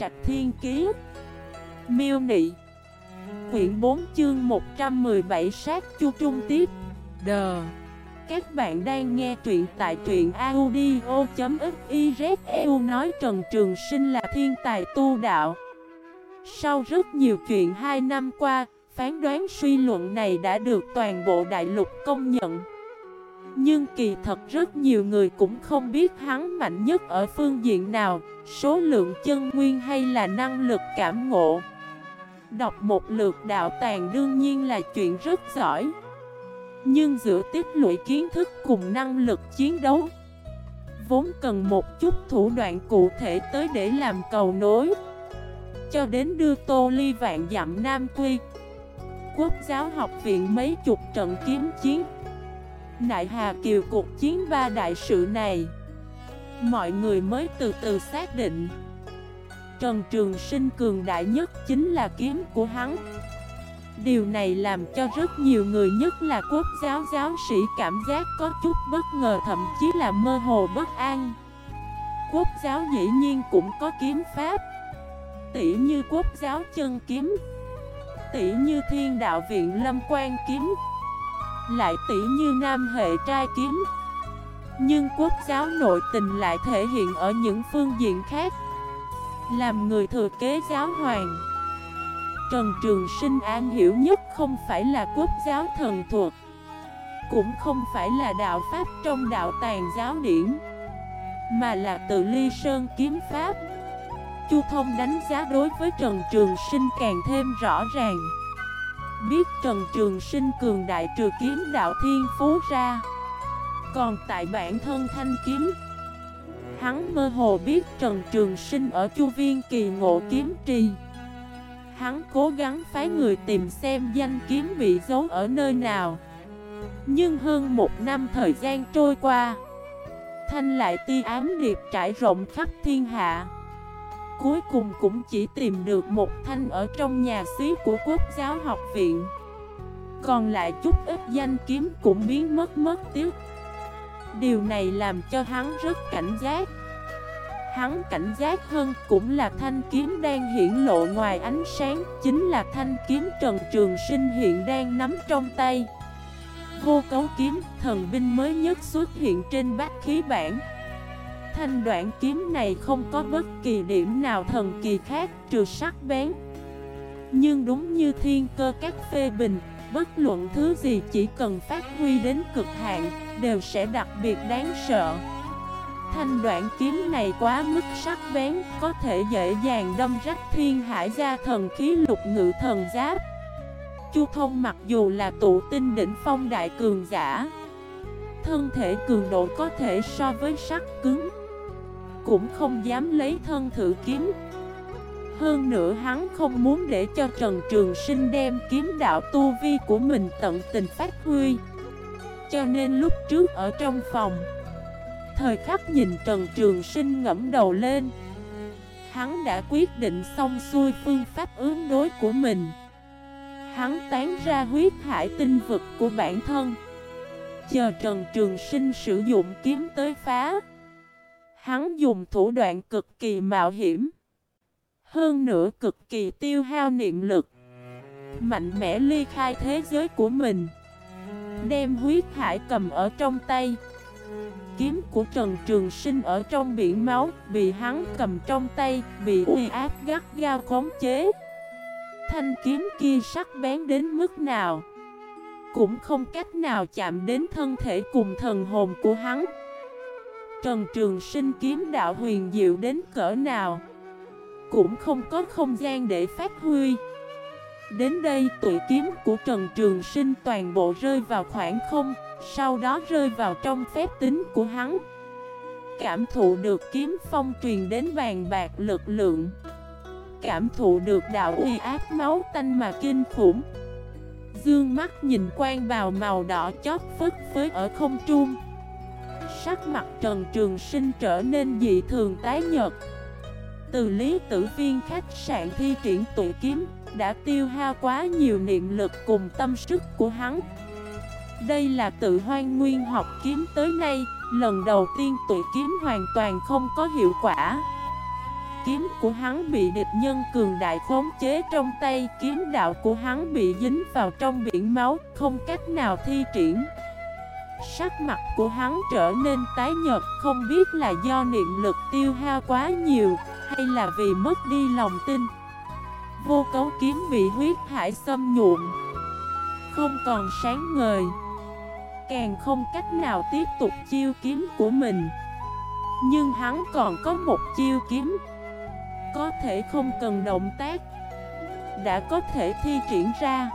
Trạch Thiên Kiế Miêu Nị, Quyển 4 chương 117 sát chu trung tiếp. Đờ Các bạn đang nghe truyện tại truyện audio.xyzeu nói Trần Trường Sinh là thiên tài tu đạo. Sau rất nhiều chuyện 2 năm qua, Phán đoán suy luận này đã được toàn bộ đại lục công nhận. Nhưng kỳ thật rất nhiều người cũng không biết hắn mạnh nhất ở phương diện nào. Số lượng chân nguyên hay là năng lực cảm ngộ? Đọc một lượt đạo tàng đương nhiên là chuyện rất giỏi. Nhưng giữa tiết lũy kiến thức cùng năng lực chiến đấu, Vốn cần một chút thủ đoạn cụ thể tới để làm cầu nối. Cho đến đưa Tô Ly vạn dặm Nam Quy, Quốc giáo học viện mấy chục trận kiếm chiến. Nại Hà Kiều cuộc chiến ba đại sự này Mọi người mới từ từ xác định. Trần Trường Sinh cường đại nhất chính là kiếm của hắn. Điều này làm cho rất nhiều người, nhất là quốc giáo giáo sĩ, cảm giác có chút bất ngờ, thậm chí là mơ hồ bất an. Quốc giáo dĩ nhiên cũng có kiếm pháp. Tỉ như quốc giáo chân kiếm Tỉ như thiên đạo viện lâm quan kiếm, Lại tỉ như nam hệ trai kiếm. Nhưng quốc giáo nội tình lại thể hiện ở những phương diện khác. Làm người thừa kế giáo hoàng, Trần Trường Sinh an hiểu nhất không phải là quốc giáo thần thuộc, Cũng không phải là đạo Pháp trong đạo tàng giáo điển, Mà là tự ly sơn kiếm Pháp. Chu Thông đánh giá đối với Trần Trường Sinh càng thêm rõ ràng. Biết Trần Trường Sinh cường đại trừ kiếm đạo thiên phú ra còn tại bản thân thanh kiếm. Hắn mơ hồ biết Trần Trường Sinh ở Chu Viên kỳ ngộ kiếm trì. Hắn cố gắng phái người tìm xem danh kiếm bị giấu ở nơi nào. Nhưng hơn một năm thời gian trôi qua, Thanh lại ti ám điệp trải rộng khắp thiên hạ. Cuối cùng cũng chỉ tìm được một thanh ở trong nhà xí của quốc giáo học viện. Còn lại chút ít danh kiếm cũng biến mất mất tiếc Điều này làm cho hắn rất cảnh giác. Hắn cảnh giác hơn cũng là thanh kiếm đang hiển lộ ngoài ánh sáng Chính là thanh kiếm Trần Trường Sinh hiện đang nắm trong tay. Vô cấu kiếm, thần binh mới nhất xuất hiện trên bát khí bản Thanh đoạn kiếm này không có bất kỳ điểm nào thần kỳ khác trừ sắc bén. Nhưng đúng như thiên cơ các phê bình Bất luận thứ gì chỉ cần phát huy đến cực hạn Đều sẽ đặc biệt đáng sợ. Thanh đoạn kiếm này quá mức sắc bén, Có thể dễ dàng đâm rách thiên hải gia thần khí lục ngự thần giáp. Chu thông mặc dù là tụ tinh đỉnh phong đại cường giả, Thân thể cường độ có thể so với sắt cứng, Cũng không dám lấy thân thử kiếm. Hơn nữa hắn không muốn để cho Trần Trường Sinh đem kiếm đạo tu vi của mình tận tình phát huy. Cho nên lúc trước ở trong phòng, Thời khắc nhìn Trần Trường Sinh ngẫm đầu lên, Hắn đã quyết định xong xuôi phương pháp ứng đối của mình. Hắn tán ra huyết hải tinh vực của bản thân. Chờ Trần Trường Sinh sử dụng kiếm tới phá, Hắn dùng thủ đoạn cực kỳ mạo hiểm. Hơn nữa cực kỳ tiêu hao niệm lực, Mạnh mẽ ly khai thế giới của mình. Đem huyết hải cầm ở trong tay. Kiếm của Trần Trường Sinh ở trong biển máu, Bị hắn cầm trong tay, Bị uy áp gắt gao khống chế. Thanh kiếm kia sắc bén đến mức nào? Cũng không cách nào chạm đến thân thể cùng thần hồn của hắn. Trần Trường Sinh kiếm đạo huyền diệu đến cỡ nào? Cũng không có không gian để phát huy. Đến đây tuổi kiếm của Trần Trường Sinh toàn bộ rơi vào khoảng không, Sau đó rơi vào trong phép tính của hắn. Cảm thụ được kiếm phong truyền đến bàn bạc lực lượng. Cảm thụ được đạo uy áp máu tanh mà kinh khủng. Dương mắt nhìn quang bào màu đỏ chót phất phới ở không trung. Sắc mặt Trần Trường Sinh trở nên dị thường tái nhật từ lý tử viên khách sạn thi triển tụi kiếm đã tiêu hao quá nhiều niệm lực cùng tâm sức của hắn. Đây là tự hoang nguyên học kiếm tới nay, Lần đầu tiên tụi kiếm hoàn toàn không có hiệu quả. Kiếm của hắn bị địch nhân cường đại khống chế trong tay, Kiếm đạo của hắn bị dính vào trong biển máu, Không cách nào thi triển. Sắc mặt của hắn trở nên tái nhợt, Không biết là do niệm lực tiêu hao quá nhiều, Hay là vì mất đi lòng tin. Vô cấu kiếm bị huyết hải xâm nhuộm. Không còn sáng ngời. Càng không cách nào tiếp tục chiêu kiếm của mình. Nhưng hắn còn có một chiêu kiếm. Có thể không cần động tác. Đã có thể thi triển ra.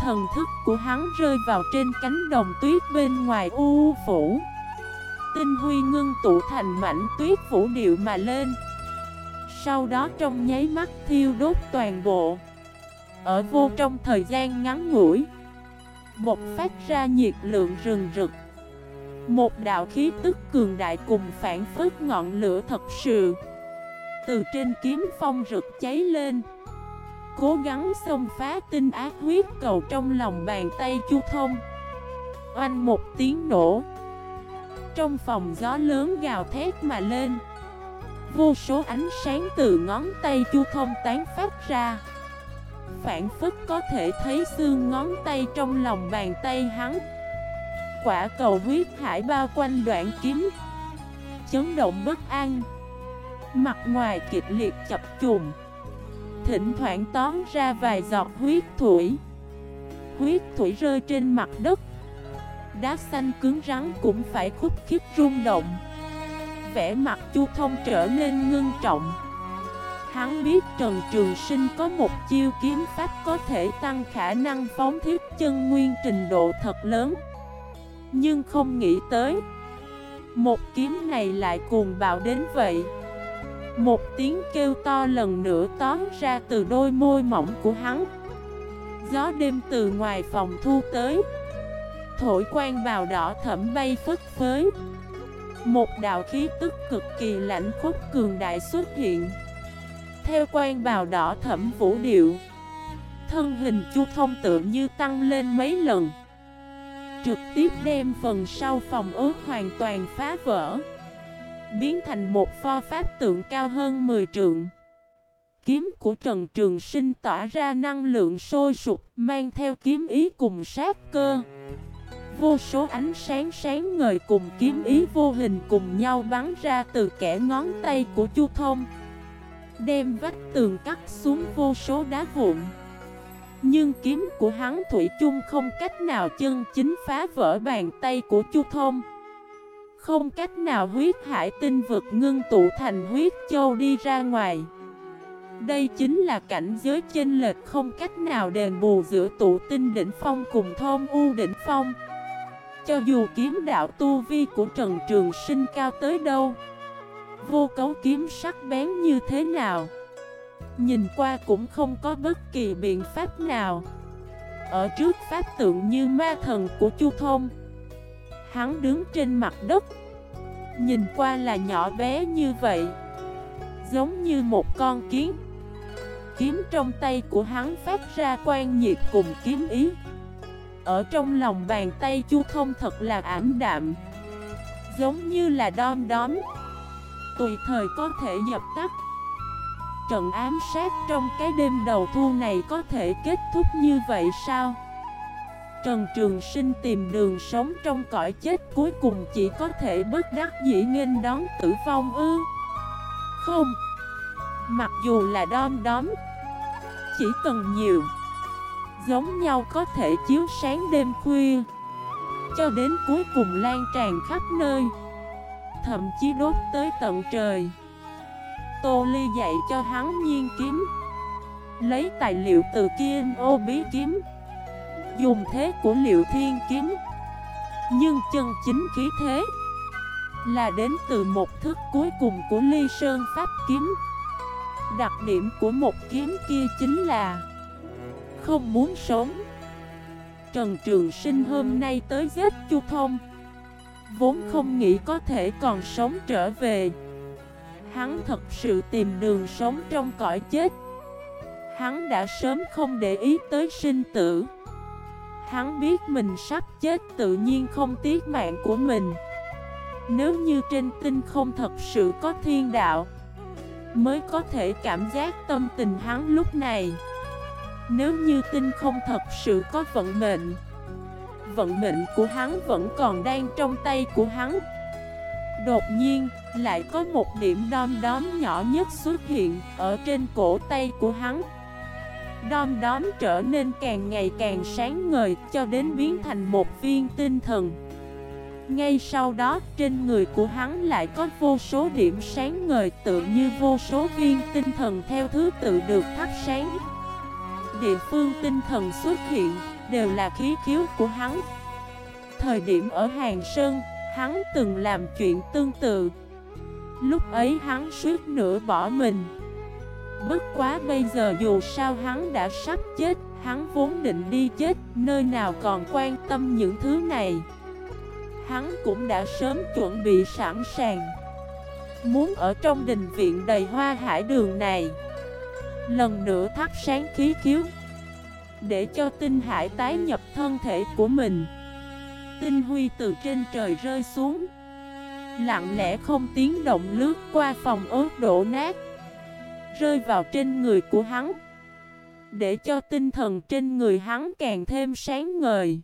Thần thức của hắn rơi vào trên cánh đồng tuyết bên ngoài u phủ Tinh huy ngưng tụ thành mảnh tuyết phủ điệu mà lên. Sau đó trong nháy mắt thiêu đốt toàn bộ. Ở vô trong thời gian ngắn ngủi Một phát ra nhiệt lượng rừng rực. Một đạo khí tức cường đại cùng phản phức ngọn lửa thật sự, Từ trên kiếm phong rực cháy lên. Cố gắng xông phá tinh ác huyết cầu trong lòng bàn tay chu thông. Oanh một tiếng nổ. Trong phòng gió lớn gào thét mà lên. Vô số ánh sáng từ ngón tay chu thông tán phát ra. Phản phức có thể thấy xương ngón tay trong lòng bàn tay hắn. Quả cầu huyết hải bao quanh đoạn kiếm Chấn động bất an. Mặt ngoài kịch liệt chập trùng Thỉnh thoảng tóm ra vài giọt huyết thủy. Huyết thủy rơi trên mặt đất. Đá xanh cứng rắn cũng phải khúc khích rung động. Vẻ mặt chu thông trở nên ngưng trọng. Hắn biết Trần Trường Sinh có một chiêu kiếm pháp có thể tăng khả năng phóng thiết chân nguyên trình độ thật lớn. Nhưng không nghĩ tới, Một kiếm này lại cuồng bạo đến vậy. Một tiếng kêu to lần nữa tóm ra từ đôi môi mỏng của hắn. Gió đêm từ ngoài phòng thu tới, Thổi quang vào đỏ thẩm bay phất phới. Một đạo khí tức cực kỳ lạnh khúc cường đại xuất hiện Theo quan bào đỏ thẩm vũ điệu Thân hình chu thông tượng như tăng lên mấy lần Trực tiếp đem phần sau phòng ớt hoàn toàn phá vỡ biến thành một pho pháp tượng cao hơn 10 trượng. Kiếm của Trần Trường Sinh tỏa ra năng lượng sôi sục, mang theo kiếm ý cùng sát cơ. Vô số ánh sáng sáng ngời cùng kiếm ý vô hình cùng nhau bắn ra từ kẻ ngón tay của Chu Thông. Đem vách tường cắt xuống vô số đá vụn. Nhưng kiếm của hắn Thủy chung không cách nào chân chính phá vỡ bàn tay của Chu Thông. Không cách nào huyết hải tinh vực ngưng tụ thành huyết châu đi ra ngoài Đây chính là cảnh giới chênh lệch không cách nào đền bù giữa tụ tinh đỉnh phong cùng thôn u đỉnh phong cho dù kiếm đạo tu vi của Trần Trường Sinh cao tới đâu, Vô cấu kiếm sắc bén như thế nào, Nhìn qua cũng không có bất kỳ biện pháp nào. Ở trước pháp tượng như ma thần của Chu Thông, Hắn đứng trên mặt đất, Nhìn qua là nhỏ bé như vậy, Giống như một con kiến. Kiếm trong tay của hắn phát ra quan nhiệt cùng kiếm ý. Ở trong lòng bàn tay chu không thật là ảm đạm. Giống như là đom đóm. Tùy thời có thể dập tắt. Trận ám sát trong cái đêm đầu thu này có thể kết thúc như vậy sao? Trần Trường Sinh tìm đường sống trong cõi chết cuối cùng chỉ có thể bất đắc dĩ nghênh đón tử vong ư? Không. Mặc dù là đom đóm, Chỉ cần nhiều Giống nhau có thể chiếu sáng đêm khuya, Cho đến cuối cùng lan tràn khắp nơi, Thậm chí đốt tới tận trời. Tô Ly dạy cho hắn nhiên kiếm, Lấy tài liệu từ kia ô bí kiếm, Dùng thế của liệu thiên kiếm. Nhưng chân chính khí thế Là đến từ một thức cuối cùng của ly sơn pháp kiếm. Đặc điểm của một kiếm kia chính là không muốn sống. Trần Trường Sinh hôm nay tới giết Chu Thông. Vốn không nghĩ có thể còn sống trở về. Hắn thật sự tìm đường sống trong cõi chết. Hắn đã sớm không để ý tới sinh tử. Hắn biết mình sắp chết tự nhiên không tiếc mạng của mình. Nếu như trên tinh không thật sự có thiên đạo, Mới có thể cảm giác tâm tình hắn lúc này. Nếu như tinh không thật sự có vận mệnh Vận mệnh của hắn vẫn còn đang trong tay của hắn. Đột nhiên, lại có một điểm đom đóm nhỏ nhất xuất hiện ở trên cổ tay của hắn. Đom đóm trở nên càng ngày càng sáng ngời cho đến biến thành một viên tinh thần. Ngay sau đó trên người của hắn lại có vô số điểm sáng ngời tự như vô số viên tinh thần theo thứ tự được thắp sáng. Địa phương tinh thần xuất hiện đều là khí khiếu của hắn. Thời điểm ở Hàng Sơn, hắn từng làm chuyện tương tự. Lúc ấy hắn suýt nửa bỏ mình. Bất quá bây giờ dù sao hắn đã sắp chết Hắn vốn định đi chết Nơi nào còn quan tâm những thứ này. Hắn cũng đã sớm chuẩn bị sẵn sàng. Muốn ở trong đình viện đầy hoa hải đường này Lần nữa thắp sáng khí khiếu, Để cho tinh hải tái nhập thân thể của mình. Tinh huy từ trên trời rơi xuống, Lặng lẽ không tiếng động lướt qua phòng ốt đổ nát, Rơi vào trên người của hắn, Để cho tinh thần trên người hắn càng thêm sáng ngời.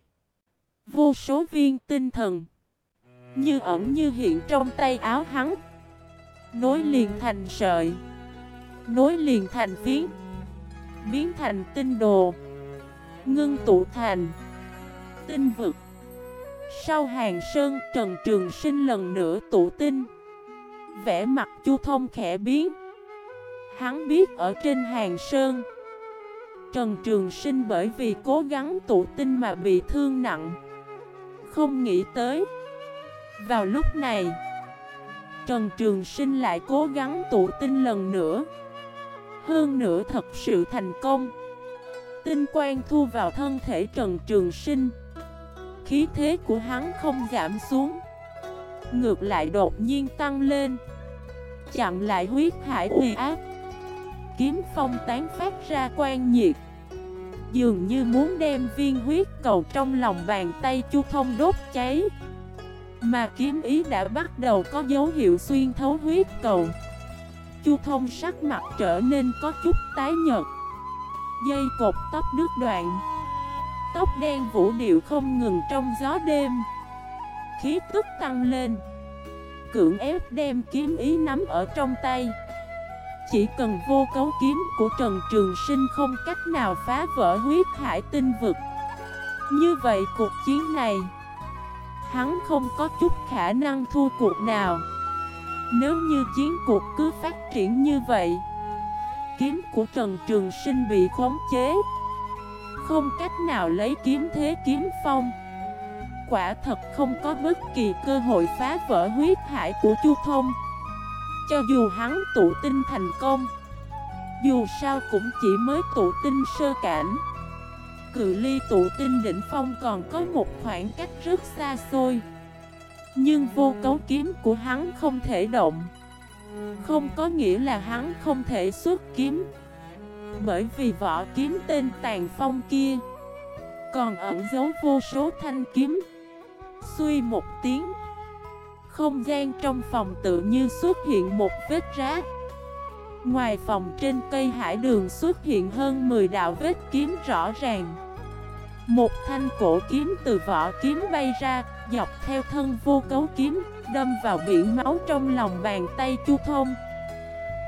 Vô số viên tinh thần, Như ẩn như hiện trong tay áo hắn, Nối liền thành sợi. Nối liền thành phiến Biến thành tinh đồ. Ngưng tụ thành Tinh vực. Sau hàng sơn, Trần Trường Sinh lần nữa tụ tinh. Vẽ mặt chu thông khẽ biến. Hắn biết ở trên hàng sơn, Trần Trường Sinh bởi vì cố gắng tụ tinh mà bị thương nặng. Không nghĩ tới, Vào lúc này, Trần Trường Sinh lại cố gắng tụ tinh lần nữa. Hơn nữa thật sự thành công. Tinh quang thu vào thân thể Trần Trường Sinh. Khí thế của hắn không giảm xuống. Ngược lại đột nhiên tăng lên. Chặn lại huyết hải uy áp. Kiếm phong tán phát ra quan nhiệt. Dường như muốn đem viên huyết cầu trong lòng bàn tay Chu Thông đốt cháy. Mà kiếm ý đã bắt đầu có dấu hiệu xuyên thấu huyết cầu. Chu Thông sắc mặt trở nên có chút tái nhợt. Dây cột tóc đứt đoạn. Tóc đen vũ điệu không ngừng trong gió đêm. Khí tức tăng lên. Cưỡng ép đem kiếm ý nắm ở trong tay. Chỉ cần vô cấu kiếm của Trần Trường Sinh không cách nào phá vỡ huyết hải tinh vực. Như vậy cuộc chiến này, Hắn không có chút khả năng thua cuộc nào. Nếu như chiến cuộc cứ phát triển như vậy, Kiếm của Trần Trường Sinh bị khống chế. Không cách nào lấy kiếm thế kiếm phong. Quả thật không có bất kỳ cơ hội phá vỡ huyết hải của Chu Thông. Cho dù hắn tụ tinh thành công, Dù sao cũng chỉ mới tụ tinh sơ cảnh. Cự ly tụ tinh đỉnh phong còn có một khoảng cách rất xa xôi. Nhưng vô cấu kiếm của hắn không thể động. Không có nghĩa là hắn không thể xuất kiếm. Bởi vì vỏ kiếm tên tàn phong kia Còn ẩn giấu vô số thanh kiếm. Xuy một tiếng, không gian trong phòng tự như xuất hiện một vết rác. Ngoài phòng trên cây hải đường xuất hiện hơn 10 đạo vết kiếm rõ ràng. Một thanh cổ kiếm từ vỏ kiếm bay ra Dọc theo thân vô cấu kiếm, Đâm vào biển máu trong lòng bàn tay chu thông.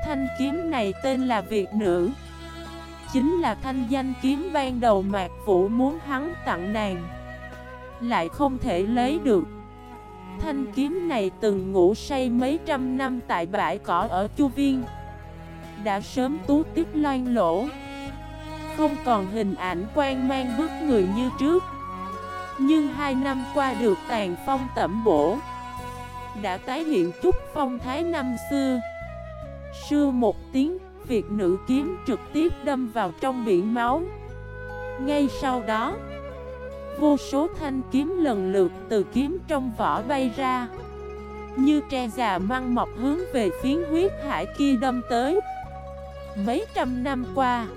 Thanh kiếm này tên là Việt Nữ. Chính là thanh danh kiếm ban đầu Mạc Vũ muốn hắn tặng nàng. Lại không thể lấy được. Thanh kiếm này từng ngủ say mấy trăm năm tại bãi cỏ ở Chu Viên. Đã sớm tú tiếp loan lỗ. Không còn hình ảnh quan mang bức người như trước. Nhưng hai năm qua được tàn phong tẩm bổ Đã tái hiện chút phong thái năm xưa. Xưa một tiếng, việc nữ kiếm trực tiếp đâm vào trong biển máu. Ngay sau đó Vô số thanh kiếm lần lượt từ kiếm trong vỏ bay ra. Như tre già măng mọc hướng về phiến huyết hải kia đâm tới. Mấy trăm năm qua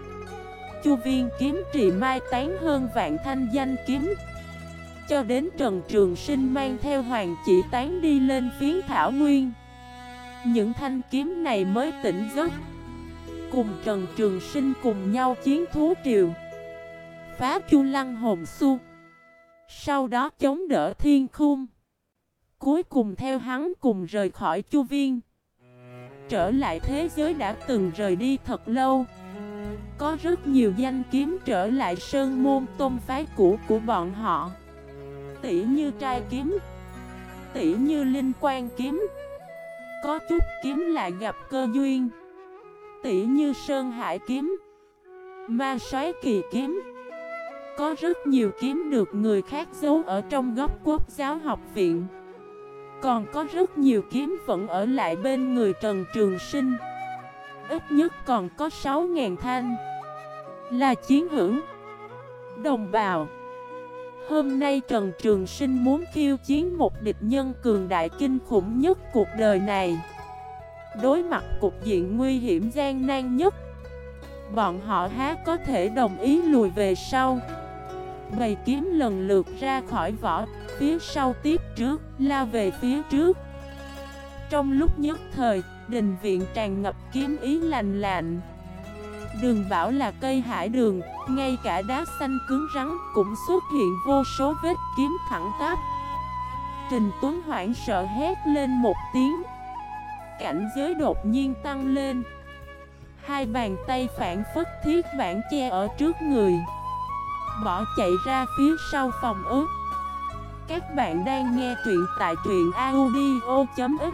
Chu viên kiếm trì mai tán hơn vạn thanh danh kiếm cho đến Trần Trường Sinh mang theo hoàng chỉ tán đi lên phiến thảo nguyên. Những thanh kiếm này mới tỉnh giấc. Cùng Trần Trường Sinh cùng nhau chiến thú triều, Phá chu lăng hồn su Sau đó chống đỡ thiên khung. Cuối cùng theo hắn cùng rời khỏi chu viên. Trở lại thế giới đã từng rời đi thật lâu. Có rất nhiều danh kiếm trở lại sơn môn tôn phái cũ của bọn họ. Tỉ như trai kiếm. Tỉ như linh quan kiếm. Có chút kiếm lại gặp cơ duyên. Tỉ như sơn hải kiếm. Ma xoáy kỳ kiếm. Có rất nhiều kiếm được người khác giấu ở trong góc quốc giáo học viện. Còn có rất nhiều kiếm vẫn ở lại bên người Trần Trường Sinh. Ít nhất còn có 6.000 thanh. Là chiến hữu. Đồng bào. Hôm nay Trần Trường Sinh muốn khiêu chiến một địch nhân cường đại kinh khủng nhất cuộc đời này. Đối mặt cục diện nguy hiểm gian nan nhất Bọn họ há có thể đồng ý lùi về sau. Bày kiếm lần lượt ra khỏi vỏ Phía sau tiếp trước, la về phía trước. Trong lúc nhất thời, đình viện tràn ngập kiếm ý lành lạnh. Đường bảo là cây hải đường, ngay cả đá xanh cứng rắn cũng xuất hiện vô số vết kiếm thẳng tắp. Trình Tuấn hoảng sợ hét lên một tiếng. Cảnh giới đột nhiên tăng lên. Hai bàn tay phản phất thiết vãn che ở trước người. Bỏ chạy ra phía sau phòng ướt Các bạn đang nghe truyện tại truyện audio.fif